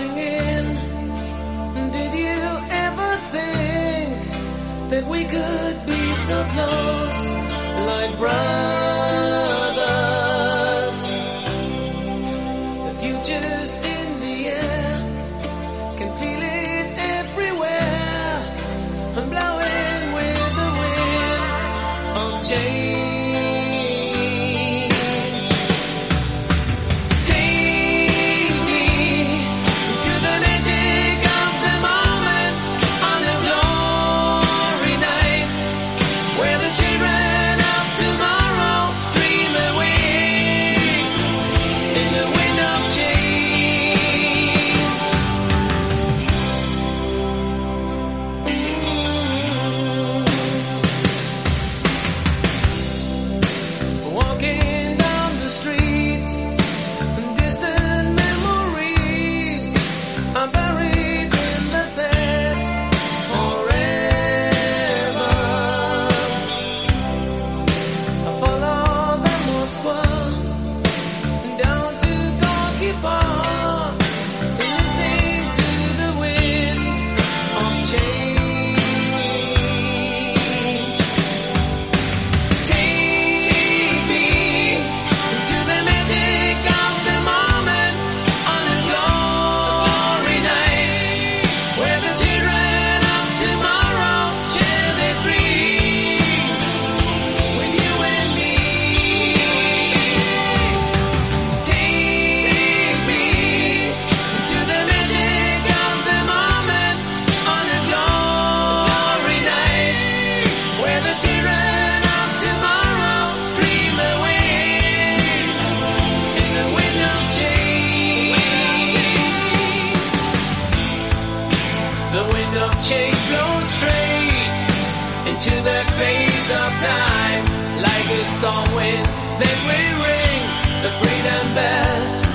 singing. Did you ever think that we could be so close, like brothers? they blow straight into the face of time like a storm wind. Then we ring the freedom bell.